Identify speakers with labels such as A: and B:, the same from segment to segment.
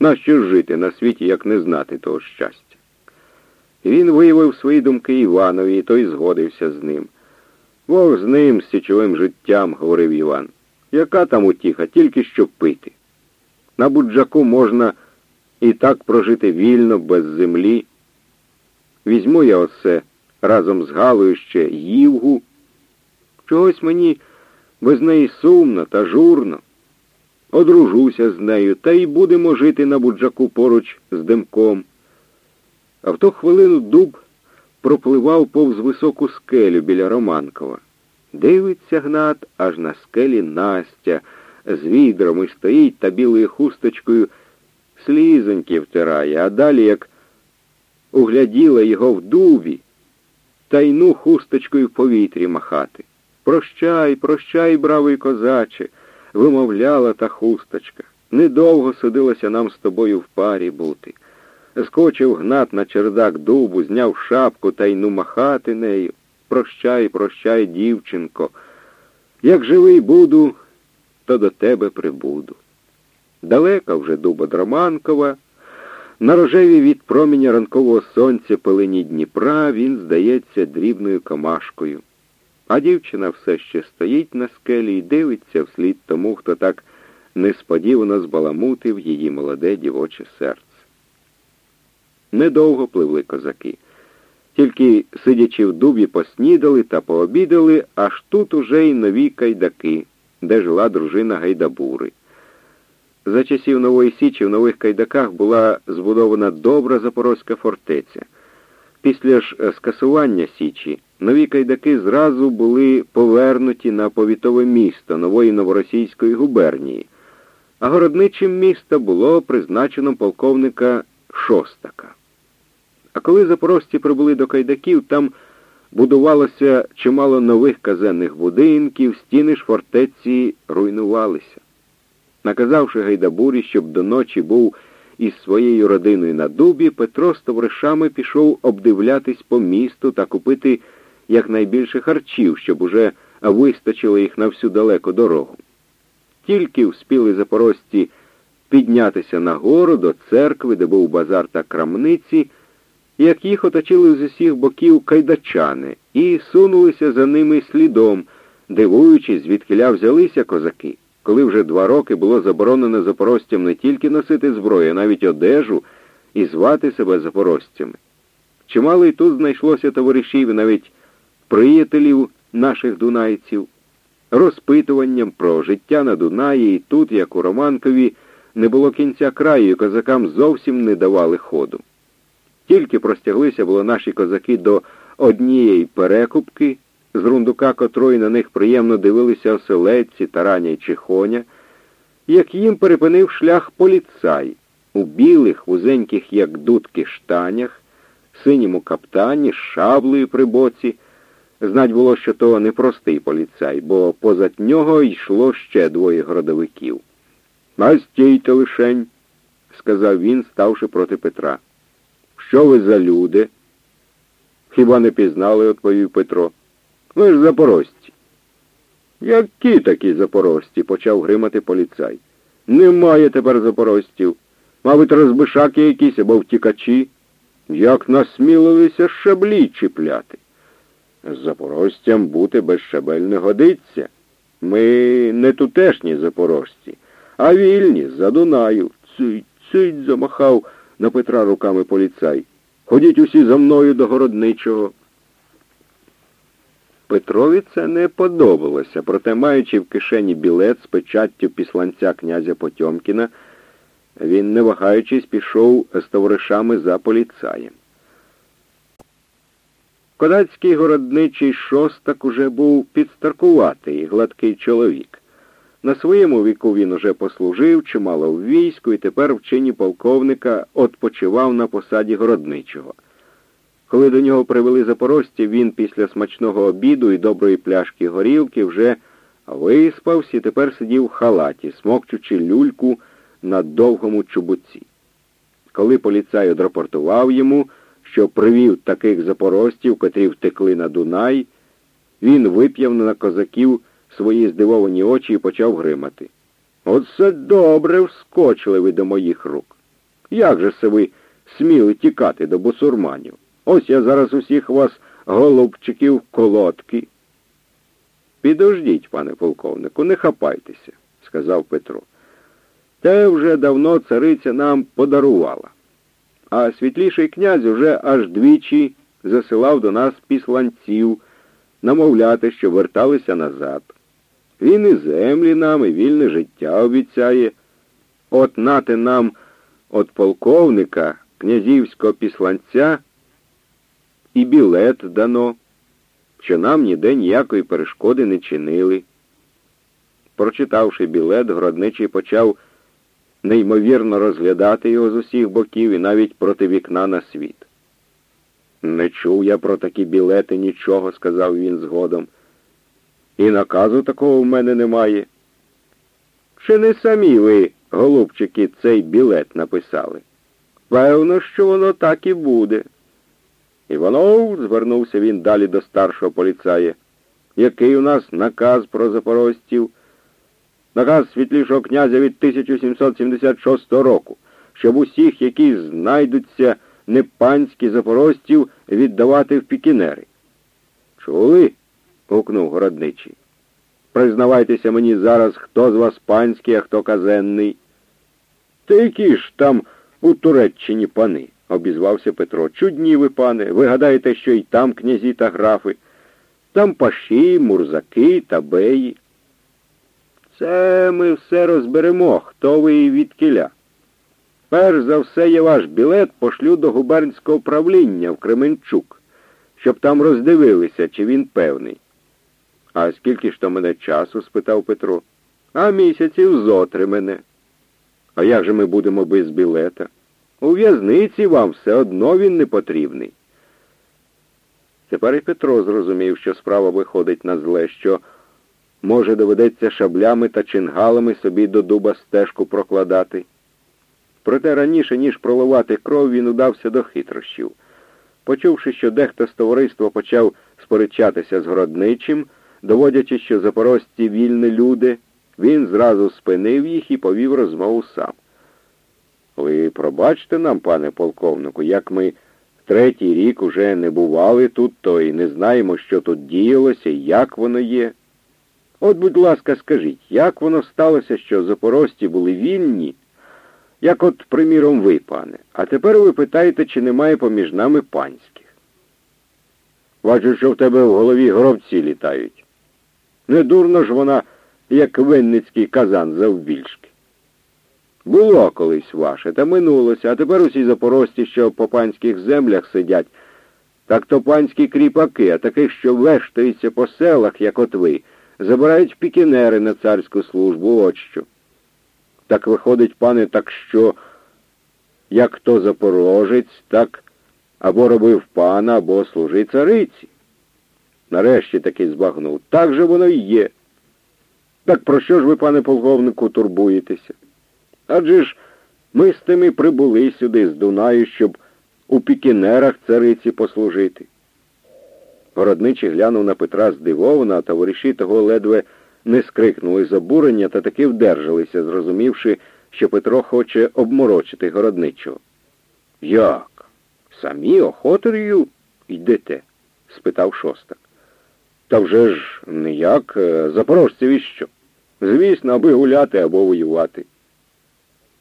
A: Нащо жити на світі, як не знати того щастя? Він виявив свої думки Іванові, і той згодився з ним. Бог з ним, з січовим життям, говорив Іван. Яка там утіха, тільки що пити. На буджаку можна і так прожити вільно, без землі. Візьму я оце разом з Галою ще Ївгу. Чогось мені без неї сумно та журно. Одружуся з нею, та й будемо жити на буджаку поруч з димком. А в ту хвилину дуб пропливав повз високу скелю біля Романкова. Дивиться Гнат, аж на скелі Настя з відрами стоїть та білою хусточкою слізоньки втирає, а далі, як угляділа його в дубі, тайну хусточкою в повітрі махати. Прощай, прощай, бравий козаче, вимовляла та хусточка. Недовго судилося нам з тобою в парі бути. Скочив гнат на чердак дубу, зняв шапку та йну махати нею. Прощай, прощай, дівчинко. Як живий буду, то до тебе прибуду. Далека вже дуба Дроманкова, на рожеві від проміня ранкового сонця пелені Дніпра він здається дрібною камашкою. А дівчина все ще стоїть на скелі і дивиться вслід тому, хто так несподівано збаламутив її молоде дівоче серце. Недовго пливли козаки. Тільки, сидячи в дубі, поснідали та пообідали, аж тут уже й нові кайдаки, де жила дружина Гайдабури. За часів Нової Січі в нових кайдаках була збудована добра запорозька фортеця. Після ж е, скасування Січі нові кайдаки зразу були повернуті на повітове місто нової новоросійської губернії, а городничим міста було призначено полковника Шостака. А коли запорожці прибули до кайдаків, там будувалося чимало нових казенних будинків, стіни ж фортеці руйнувалися. Наказавши Гайдабурі, щоб до ночі був із своєю родиною на дубі, Петро з товаришами пішов обдивлятись по місту та купити якнайбільше харчів, щоб уже вистачило їх на всю далеку дорогу. Тільки вспіли запорожці піднятися на гору до церкви, де був базар та крамниці, як їх оточили з усіх боків кайдачани і сунулися за ними слідом, дивуючись, звідкиля взялися козаки коли вже два роки було заборонено запорожцям не тільки носити зброю, а навіть одежу і звати себе запорожцями. Чимало й тут знайшлося товаришів, і навіть приятелів наших дунайців. Розпитуванням про життя на Дунаї і тут, як у Романкові, не було кінця краю, і козакам зовсім не давали ходу. Тільки простяглися було наші козаки до однієї перекупки, з рундука котрої на них приємно дивилися оселедці, тараня й чихоня, як їм перепинив шлях поліцай у білих, вузеньких, як дудки, штанях, синьому каптані, шаблею при боці. Знать було, що то не простий поліцай, бо позад нього йшло ще двоє городовиків. А лишень, сказав він, ставши проти Петра. Що ви за люди? Хіба не пізнали, відповів Петро. Ви ж запорожці. Які такі запорожці? почав гримати поліцай. Немає тепер запорожців. Мабуть, розбишаки якісь або втікачі. Як насмілилися шаблі чіпляти. Запорожцям бути без шабель не годиться. Ми не тутешні запорожці, а вільні за Дунаю. Цить, цить, замахав на Петра руками поліцай. Ходіть усі за мною до городничого. Петрові це не подобалося, проте, маючи в кишені білет з печаттю післанця князя Потьомкіна, він, не вагаючись, пішов з товаришами за поліцаєм. Кодацький городничий шостак уже був підстаркуватий, гладкий чоловік. На своєму віку він уже послужив чимало в війську і тепер в чині полковника отпочивав на посаді городничого. Коли до нього привели запорожців, він після смачного обіду і доброї пляшки горілки вже виспався і тепер сидів в халаті, смокчучи люльку на довгому чубуці. Коли поліцай одрапортував йому, що привів таких запорожців, котрі втекли на Дунай, він вип'яв на козаків свої здивовані очі і почав гримати. Оце добре вскочили ви до моїх рук. Як же це ви сміли тікати до бусурманів? Ось я зараз усіх вас, голубчиків, колодки. Підождіть, пане полковнику, не хапайтеся, сказав Петро. Те вже давно цариця нам подарувала. А світліший князь уже аж двічі засилав до нас післанців, намовляти, що верталися назад. Він і землі нам, і вільне життя обіцяє. От нати нам от полковника, князівського післанця, і білет дано, що нам ніде ніякої перешкоди не чинили. Прочитавши білет, Гродничий почав неймовірно розглядати його з усіх боків і навіть проти вікна на світ. Не чув я про такі білети нічого, сказав він згодом. І наказу такого в мене немає. Чи не самі ви, голубчики, цей білет написали? Певно, що воно так і буде. Іванов, звернувся він далі до старшого поліцая. Який у нас наказ про запорожців? Наказ світлішого князя від 1776 року, щоб усіх, які знайдуться не панські запорожців, віддавати в пікінери. Чули? гукнув городничий. Признавайтеся мені зараз, хто з вас панський, а хто казенний. Та які ж там у Туреччині пани, обізвався Петро. Чудні ви, пане, ви гадаєте, що і там князі та графи, там паші, мурзаки та беї. Це ми все розберемо, хто ви і відкіля. Перш за все я ваш білет пошлю до губернського правління в Кременчук, щоб там роздивилися, чи він певний. А скільки ж то мене часу? спитав Петро. А місяців зотри мене. А як же ми будемо без білета? У в'язниці вам все одно він не потрібний. Тепер і Петро зрозумів, що справа виходить на зле, що, може, доведеться шаблями та чингалами собі до дуба стежку прокладати. Проте раніше, ніж проливати кров, він удався до хитрощів. Почувши, що дехто з товариства почав сперечатися з городничим, доводячи, що запорожці вільні люди, він зразу спинив їх і повів розмову сам. Ви пробачте нам, пане полковнику, як ми третій рік уже не бували тут, то і не знаємо, що тут діялося і як воно є. От, будь ласка, скажіть, як воно сталося, що запорожці були вільні, як от, приміром, ви, пане, а тепер ви питаєте, чи немає поміж нами панських. Бачу, що в тебе в голові гробці літають. Не дурно ж вона, як винницький казан завбільшки. Було колись ваше, та минулося, а тепер усі запорожці, що по панських землях сидять, так то панські кріпаки, а таких, що вештаються по селах, як от ви, забирають пікінери на царську службу, от що. Так виходить, пане, так що, як то запорожець, так або робив пана, або служи цариці. Нарешті таки збагнув. Так же воно і є. Так про що ж ви, пане полковнику, турбуєтеся? Адже ж ми з тими прибули сюди, з Дунаю, щоб у пікінерах цариці послужити. Городничий глянув на Петра здивовано, а товариші того ледве не скрикнули з обурення та таки вдержалися, зрозумівши, що Петро хоче обморочити городничого. Як? Самі охотерію йдете? спитав шостак. Та вже ж ніяк е, запорожцеві що. Звісно, аби гуляти або воювати.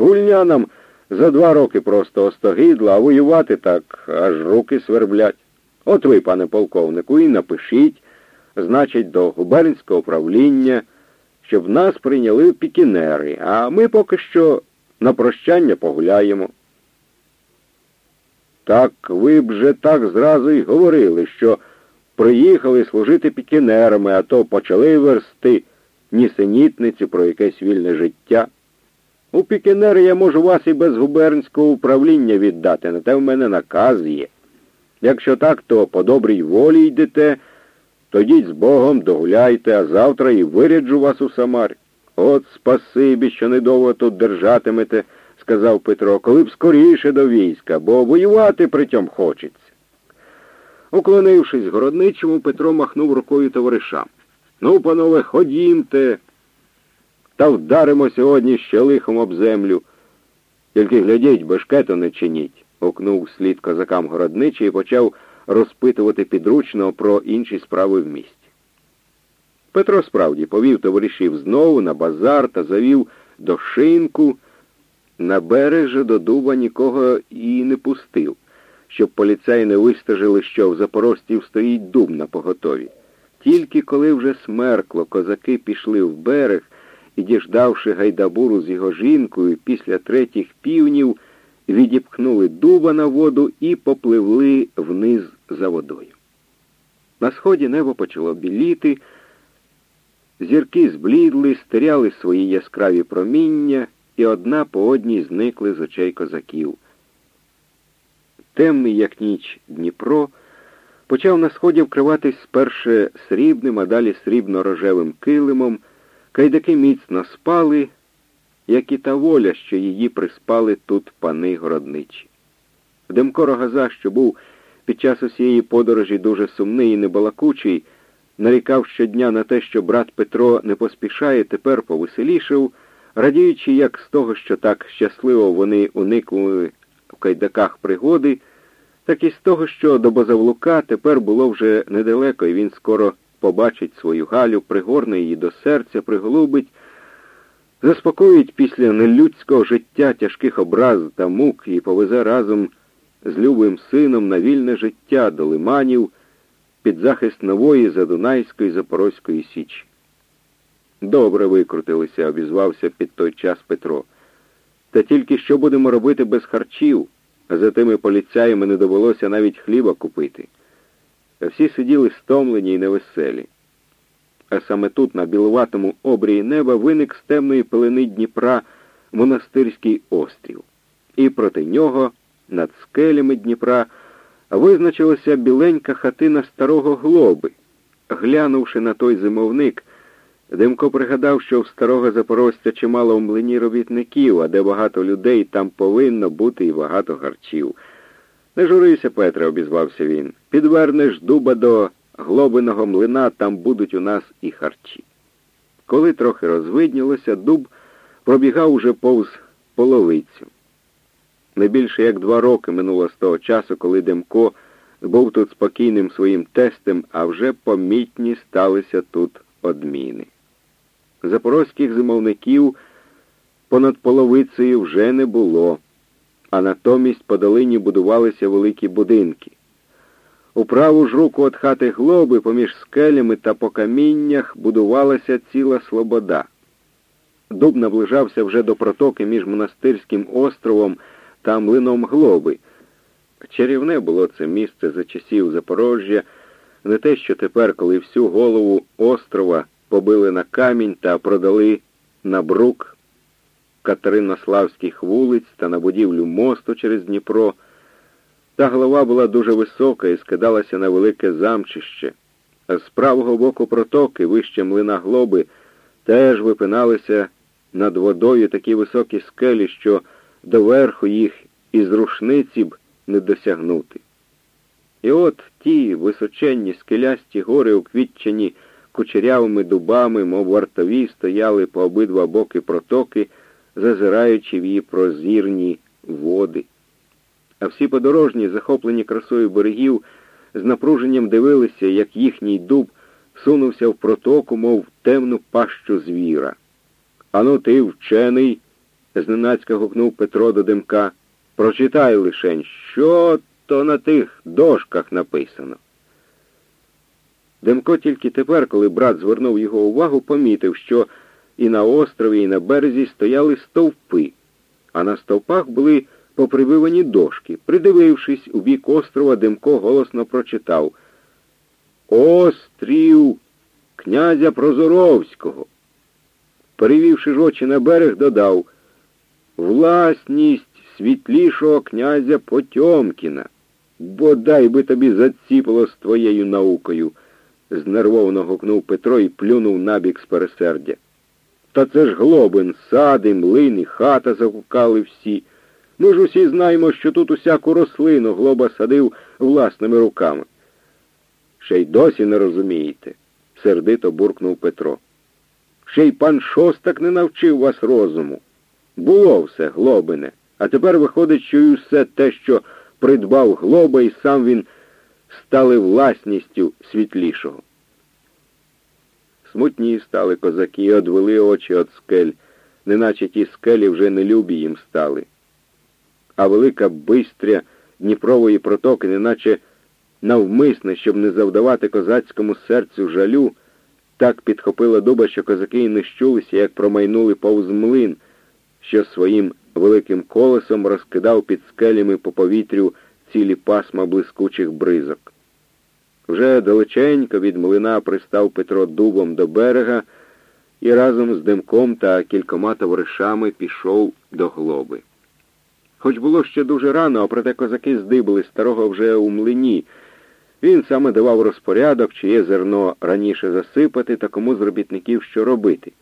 A: Гульня нам за два роки просто остогидла, а воювати так аж руки сверблять. От ви, пане полковнику, і напишіть, значить, до губернського управління, щоб нас прийняли пікінери, а ми поки що на прощання погуляємо. Так ви б же так зразу й говорили, що приїхали служити пікінерами, а то почали версти нісенітниці про якесь вільне життя. У пікінери я можу вас і без губернського управління віддати, на те в мене наказ є. Якщо так, то по добрій волі йдете, то йдіть з Богом, догуляйте, а завтра і виряджу вас у Самар. От спасибі, що недовго тут держатимете, сказав Петро, коли б скоріше до війська, бо воювати притьом хочеться. Уклонившись городничому, Петро махнув рукою товаришам. Ну, панове, ходімте, та вдаримо сьогодні ще лихом об землю. Тільки глядіть, бешкету не чиніть, окнув слід козакам городничий і почав розпитувати підручного про інші справи в місті. Петро справді повів товаришів знову на базар та завів до шинку. На берег же до дуба нікого і не пустив, щоб поліцаї не вистежили, що в запорожців стоїть дуб на поготові. Тільки коли вже смеркло, козаки пішли в берег і, діждавши гайдабуру з його жінкою, після третіх півнів відіпхнули дуба на воду і попливли вниз за водою. На сході небо почало біліти, зірки зблідли, стеряли свої яскраві проміння, і одна по одній зникли з очей козаків. Темний, як ніч, Дніпро почав на сході вкриватись сперше срібним, а далі срібно-рожевим килимом, кайдаки міцно спали, як і та воля, що її приспали тут пани городничі. Демко Рогаза, що був під час усієї подорожі дуже сумний і небалакучий, нарікав щодня на те, що брат Петро не поспішає, тепер повеселішав, радіючи як з того, що так щасливо вони уникли в кайдаках пригоди, так і з того, що до Бозавлука тепер було вже недалеко, і він скоро побачить свою Галю, пригорне її до серця, приголубить, заспокоїть після нелюдського життя тяжких образ та мук і повезе разом з любим сином на вільне життя до лиманів під захист нової Задунайської Запорозької Січі. Добре викрутилися, обізвався під той час Петро. Та тільки що будемо робити без харчів, а за тими поліцяями не довелося навіть хліба купити. Всі сиділи стомлені і невеселі. А саме тут, на білуватому обрії неба, виник з темної пелени Дніпра монастирський острів, і проти нього, над скелями Дніпра, визначилася біленька хатина старого глоби. Глянувши на той зимовник, Демко пригадав, що в старого запорожця чимало в млині робітників, а де багато людей, там повинно бути і багато харчів. Не журися, Петре, обізвався він. Підвернеш дуба до глобиного млина, там будуть у нас і харчі. Коли трохи розвиднілося, дуб пробігав уже повз половицю. Не більше як два роки минуло з того часу, коли Демко був тут спокійним своїм тестем, а вже помітні сталися тут одміни. Запорозьких зимовників понад половицею вже не було, а натомість по долині будувалися великі будинки. У праву ж руку від хати глоби поміж скелями та по каміннях будувалася ціла слобода. Дуб наближався вже до протоки між монастирським островом та млином глоби. Чарівне було це місце за часів Запорожжя, не те, що тепер, коли всю голову острова побили на камінь та продали на брук Катеринославських вулиць та на будівлю мосту через Дніпро. Та голова була дуже висока і скидалася на велике замчище, з правого боку протоки, вище млина глоби, теж випиналися над водою такі високі скелі, що доверху їх із рушниці б не досягнути. І от ті височенні скелясті гори, уквітчені кучерявими дубами, мов вартові, стояли по обидва боки протоки, зазираючи в її прозірні води. А всі подорожні, захоплені красою берегів, з напруженням дивилися, як їхній дуб сунувся в протоку, мов темну пащу звіра. Ану ти, вчений, зненацька гукнув Петро до Демка. Прочитай лишень, що то на тих дошках написано. Демко тільки тепер, коли брат звернув його увагу, помітив, що і на острові, і на березі стояли стовпи, а на стовпах були попрививані дошки. Придивившись у бік острова, Демко голосно прочитав Острів князя Прозоровського. Перевівши ж очі на берег, додав Власність світлішого князя Потьомкіна. Бодай би тобі заціпало з твоєю наукою знервовано гукнув Петро і плюнув набік з пересердя. Та це ж глобин, сади, млини, хата загукали всі. Ми ж усі знаємо, що тут усяку рослину глоба садив власними руками. Ще й досі не розумієте, сердито буркнув Петро. Ще й пан шостак не навчив вас розуму. Було все, глобине, А тепер виходить, що і все те, що придбав глоба, і сам він стали власністю світлішого. Смутні стали козаки і одвели очі від скель, неначе ті скелі вже не любі їм стали. А велика бистря Дніпрової протоки, неначе навмисне, щоб не завдавати козацькому серцю жалю, так підхопила дуба, що козаки й не щулися, як промайнули повз млин, що своїм великим колесом розкидав під скелями по повітрю цілі пасма блискучих бризок. Вже далеченько від млина пристав Петро дубом до берега і разом з димком та кількома товаришами пішов до глоби. Хоч було ще дуже рано, а проте козаки здибали старого вже у млині. Він саме давав розпорядок, чиє зерно раніше засипати та кому з робітників що робити.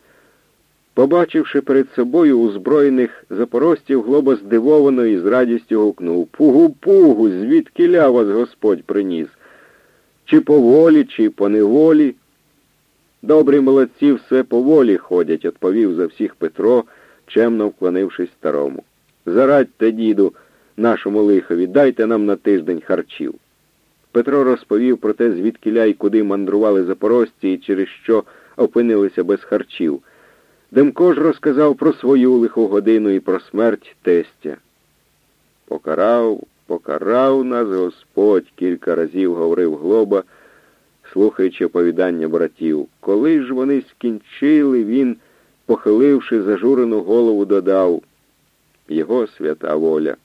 A: Побачивши перед собою узброєних запорожців, глоба здивовано і з радістю гукнув Пугу-пугу, звідки ля вас Господь приніс? Чи по волі, чи по неволі? Добрі молодці все по волі ходять, відповів за всіх Петро, чемно вклонившись старому. Зарадьте, діду, нашому лихові, дайте нам на тиждень харчів. Петро розповів про те, звідкиля й куди мандрували запорожці і через що опинилися без харчів. Демко ж розказав про свою лиху годину і про смерть тестя. Покарав, покарав нас Господь, кілька разів говорив глоба, слухаючи оповідання братів. Коли ж вони скінчили, він, похиливши зажурену голову, додав його свята воля.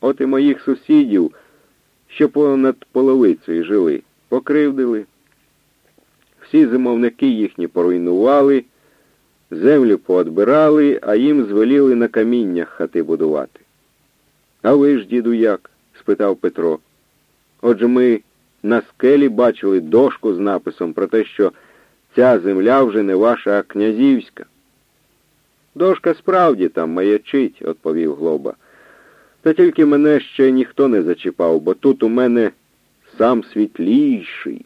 A: От і моїх сусідів, що понад половицею жили, покривдили. Всі зимовники їхні поруйнували, землю поотбирали, а їм звеліли на каміннях хати будувати. А ви ж, діду, як? спитав Петро. Отже ми на скелі бачили дошку з написом про те, що ця земля вже не ваша, а князівська. Дошка справді там маячить, відповів Глоба. Та тільки мене ще ніхто не зачіпав, бо тут у мене сам світліший.